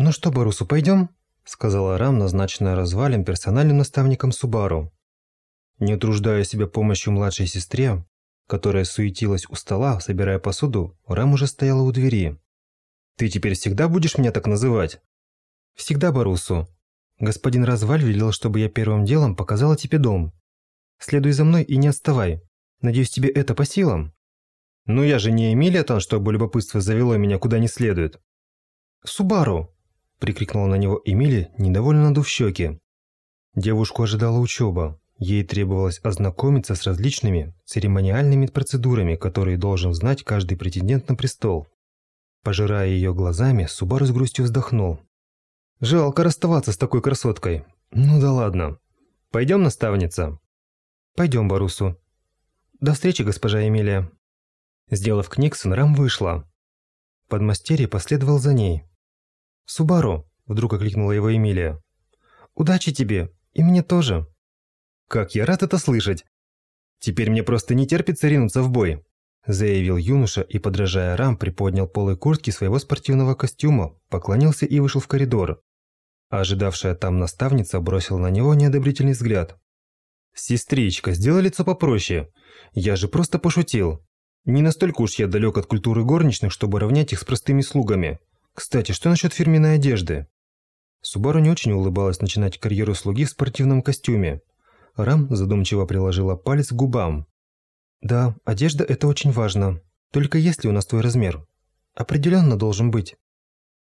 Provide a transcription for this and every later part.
«Ну что, Барусу, пойдем?» – сказала Рам, назначенная развалем персональным наставником Субару. Не утруждая себя помощью младшей сестре, которая суетилась у стола, собирая посуду, Рам уже стояла у двери. «Ты теперь всегда будешь меня так называть?» «Всегда, Барусу. Господин Разваль велел, чтобы я первым делом показала тебе дом. Следуй за мной и не отставай. Надеюсь, тебе это по силам?» «Ну я же не Эмилия Тан, чтобы любопытство завело меня куда не следует». «Субару!» – прикрикнула на него Эмили, недовольно надув щеки. Девушку ожидала учеба. Ей требовалось ознакомиться с различными церемониальными процедурами, которые должен знать каждый претендент на престол. Пожирая ее глазами, Субару с грустью вздохнул. «Жалко расставаться с такой красоткой. Ну да ладно. Пойдем, наставница?» «Пойдем, Барусу». «До встречи, госпожа Эмилия». Сделав книгсон, Рам вышла. Подмастерье последовал за ней. «Субару!» – вдруг окликнула его Эмилия. «Удачи тебе! И мне тоже!» «Как я рад это слышать! Теперь мне просто не терпится ринуться в бой!» Заявил юноша и, подражая рам, приподнял полы куртки своего спортивного костюма, поклонился и вышел в коридор. Ожидавшая там наставница бросила на него неодобрительный взгляд. «Сестричка, сделай лицо попроще. Я же просто пошутил. Не настолько уж я далек от культуры горничных, чтобы равнять их с простыми слугами. Кстати, что насчет фирменной одежды? Субару не очень улыбалась начинать карьеру слуги в спортивном костюме. Рам задумчиво приложила палец к губам. «Да, одежда – это очень важно. Только есть ли у нас твой размер? Определенно должен быть».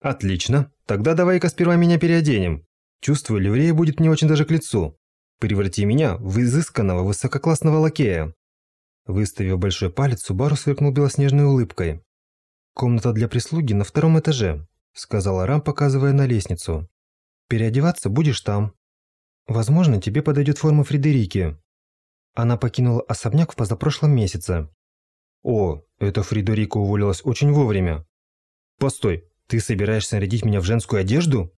«Отлично. Тогда давай-ка сперва меня переоденем. Чувствую, ливрея будет мне очень даже к лицу. Преврати меня в изысканного высококлассного лакея». Выставив большой палец, Субару сверкнул белоснежной улыбкой. «Комната для прислуги на втором этаже», – сказала Рам, показывая на лестницу. «Переодеваться будешь там. Возможно, тебе подойдет форма Фредерики». Она покинула особняк в позапрошлом месяце. «О, эта Фредерика уволилась очень вовремя. Постой, ты собираешься нарядить меня в женскую одежду?»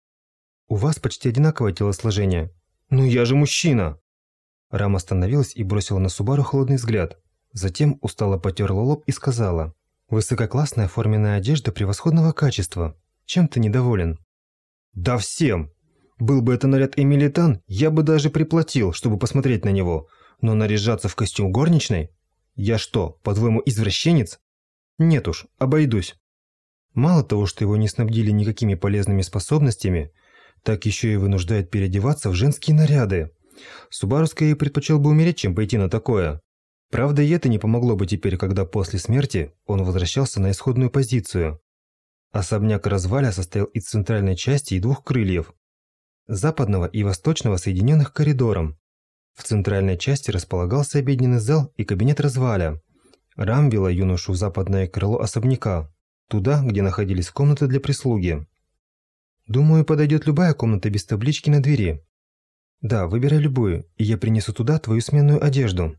«У вас почти одинаковое телосложение». «Ну я же мужчина!» Рам остановилась и бросила на Субару холодный взгляд. Затем устало потерла лоб и сказала. Высококлассная форменная одежда превосходного качества. Чем ты недоволен? Да всем! Был бы это наряд Эмилитан, я бы даже приплатил, чтобы посмотреть на него. Но наряжаться в костюм горничной? Я что, по-твоему, извращенец? Нет уж, обойдусь. Мало того, что его не снабдили никакими полезными способностями, так еще и вынуждают переодеваться в женские наряды. Субару скорее предпочел бы умереть, чем пойти на такое. Правда, и это не помогло бы теперь, когда после смерти он возвращался на исходную позицию. Особняк разваля состоял из центральной части и двух крыльев, западного и восточного соединенных коридором. В центральной части располагался обеденный зал и кабинет разваля. Рам вела юношу в западное крыло особняка, туда, где находились комнаты для прислуги. «Думаю, подойдет любая комната без таблички на двери». «Да, выбирай любую, и я принесу туда твою сменную одежду»,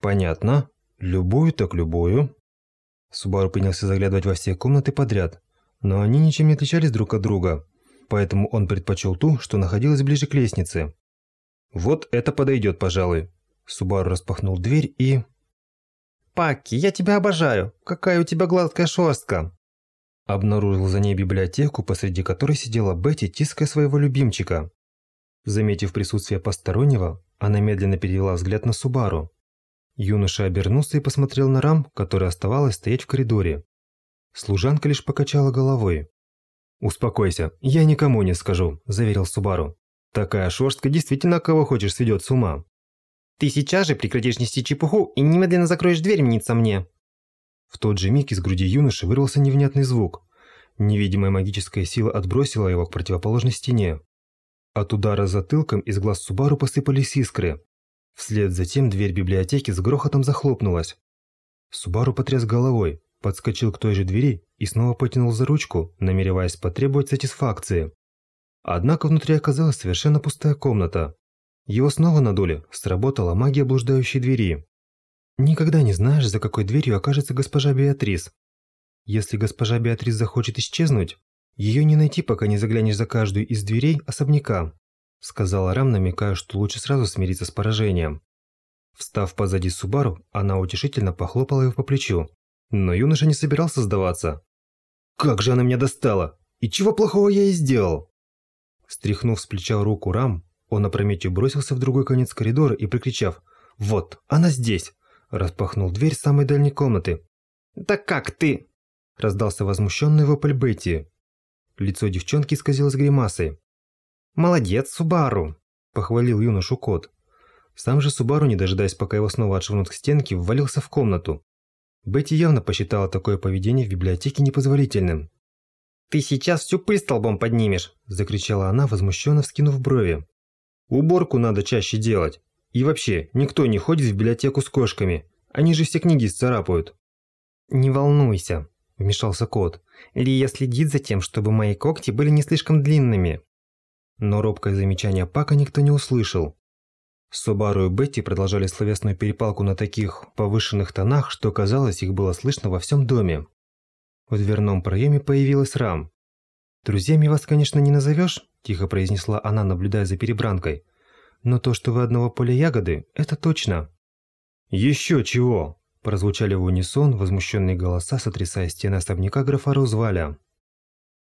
Понятно. Любую так любую. Субару принялся заглядывать во все комнаты подряд, но они ничем не отличались друг от друга, поэтому он предпочел ту, что находилась ближе к лестнице. Вот это подойдет, пожалуй. Субару распахнул дверь и... «Паки, я тебя обожаю! Какая у тебя гладкая шерстка!» Обнаружил за ней библиотеку, посреди которой сидела Бетти, тиская своего любимчика. Заметив присутствие постороннего, она медленно перевела взгляд на Субару. Юноша обернулся и посмотрел на Рам, которая оставалась стоять в коридоре. Служанка лишь покачала головой. «Успокойся, я никому не скажу», – заверил Субару. «Такая шерстка действительно кого хочешь сведет с ума». «Ты сейчас же прекратишь нести чепуху и немедленно закроешь дверь мниться мне». В тот же миг из груди юноши вырвался невнятный звук. Невидимая магическая сила отбросила его к противоположной стене. От удара затылком из глаз Субару посыпались искры. Вслед за тем дверь библиотеки с грохотом захлопнулась. Субару потряс головой, подскочил к той же двери и снова потянул за ручку, намереваясь потребовать сатисфакции. Однако внутри оказалась совершенно пустая комната. Его снова надули, сработала магия блуждающей двери. Никогда не знаешь, за какой дверью окажется госпожа Беатрис. Если госпожа Беатрис захочет исчезнуть, ее не найти, пока не заглянешь за каждую из дверей особняка сказала Рам, намекая, что лучше сразу смириться с поражением. Встав позади Субару, она утешительно похлопала его по плечу. Но юноша не собирался сдаваться. «Как же она меня достала! И чего плохого я и сделал?» Стряхнув с плеча руку Рам, он опрометью бросился в другой конец коридора и, прикричав «Вот, она здесь!» распахнул дверь самой дальней комнаты. «Да как ты?» раздался возмущенный вопль Бетти. Лицо девчонки исказилось гримасой. «Молодец, Субару!» – похвалил юношу кот. Сам же Субару, не дожидаясь, пока его снова отшвырнут к стенке, ввалился в комнату. Бетти явно посчитала такое поведение в библиотеке непозволительным. «Ты сейчас всю пыль столбом поднимешь!» – закричала она, возмущенно вскинув брови. «Уборку надо чаще делать. И вообще, никто не ходит в библиотеку с кошками. Они же все книги сцарапают». «Не волнуйся», – вмешался кот. «Лия следит за тем, чтобы мои когти были не слишком длинными». Но робкое замечание Пака никто не услышал. Субару и Бетти продолжали словесную перепалку на таких повышенных тонах, что казалось, их было слышно во всем доме. В дверном проеме появилась Рам. «Друзьями вас, конечно, не назовешь», – тихо произнесла она, наблюдая за перебранкой. «Но то, что вы одного поля ягоды, это точно». «Еще чего!» – прозвучали в унисон возмущенные голоса, сотрясая стены особняка графа Розваля.